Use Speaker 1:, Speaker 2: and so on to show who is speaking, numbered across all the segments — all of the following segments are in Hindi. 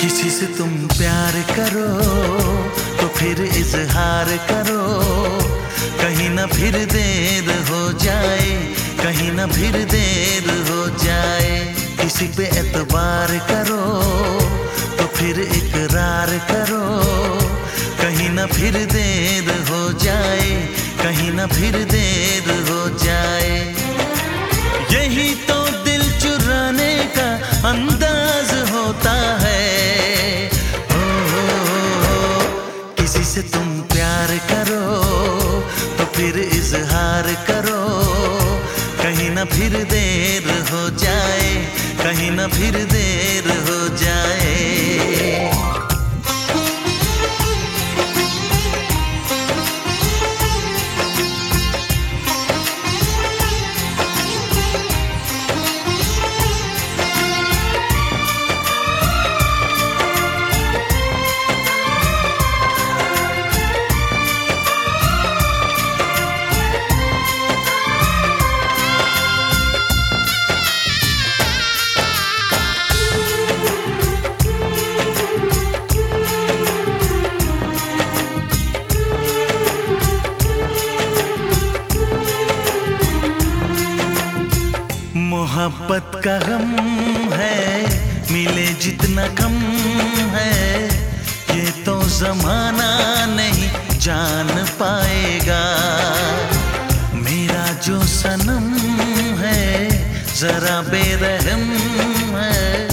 Speaker 1: किसी से तुम प्यार करो तो फिर इजहार करो। कहीं ना फिर देर हो जाए, कहीं ना फिर देर हो जाए। किसी पे एतबार करो तो फिर इकरार करो। कहीं ना फिर देर हो जाए, कहीं ना फिर देर हो जाए। फिर देर हो जाए कहीं ना फिर देर हो जाए। मोहब्बत का गम है, मिले जितना कम है। ये तो जमाना नहीं जान पाएगा। मेरा जो सनम है, जरा बेरहम है।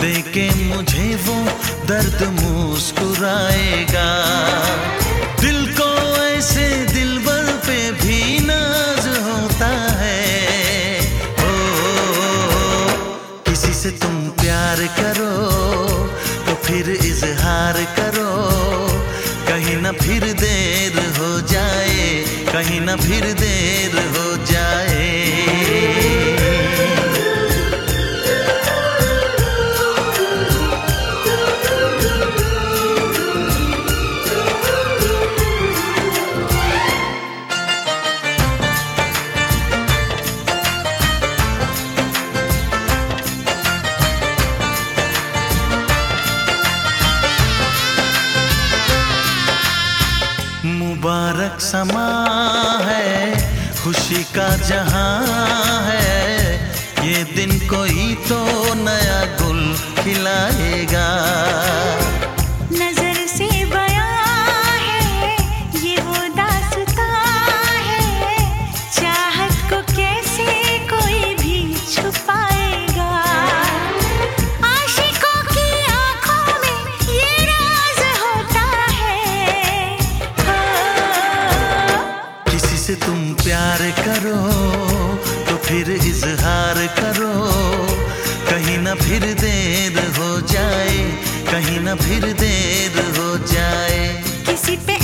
Speaker 1: देखे मुझे वो दर्द मुस्कुराएगा। फिर इजहार करो। कहीं ना फिर देर हो जाए, कहीं ना फिर देर हो जाए। समा है खुशी का जहाँ है। ये दिन कोई तो नया गुल खिलाएगा। प्यार करो तो फिर इजहार करो। कहीं ना फिर देर हो जाए, कहीं ना फिर देर हो जाए।
Speaker 2: किसी पे